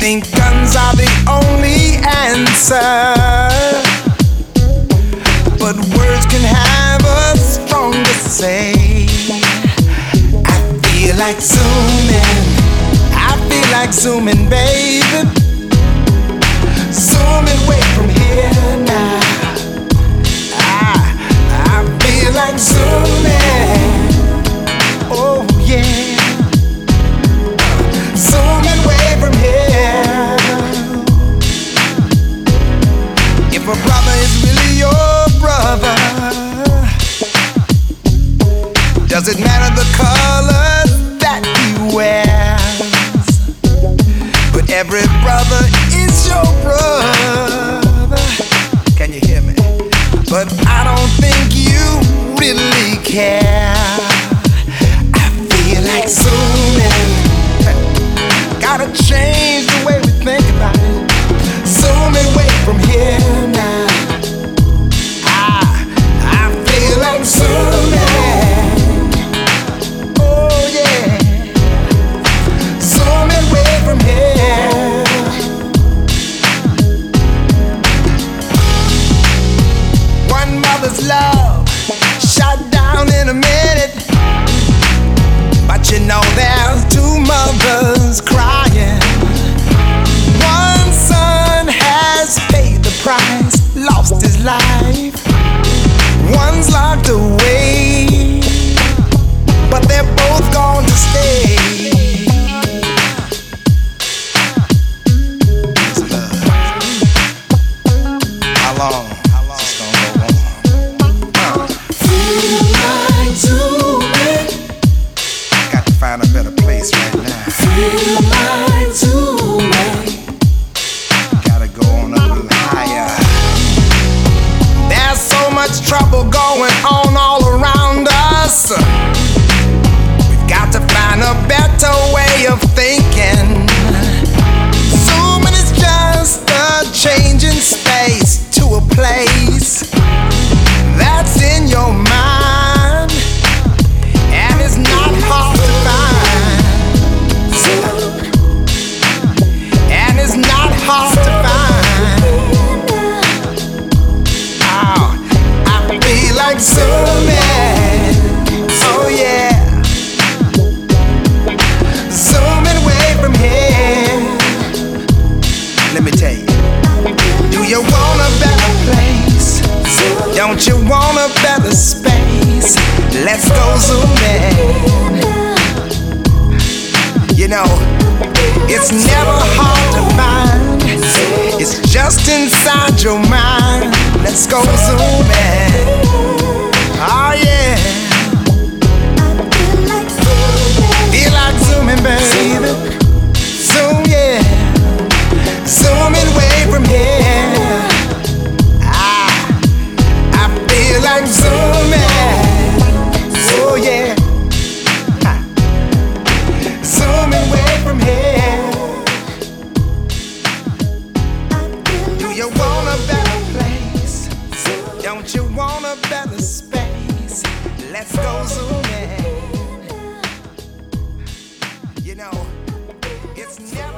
think guns are the only answer. But words can have a stronger say. I feel like zooming. I feel like zooming, baby. A brother is really your brother, does it matter the color that he wears? But every brother is your brother. Can you hear me? But I don't think you really care. I feel like zooming. Find a better place right now. Feel like zooming. Gotta go on a little higher. There's so much trouble going on all around us. We've got to find a better Oh yeah. Zooming away from here. Let me tell you. Do you want a better place? Don't you want a better space? Let's go zooming. You know, it's never hard to find. It's just inside your mind. Let's go zooming. Don't you want a better space? Let's go zooming. You know, it's never.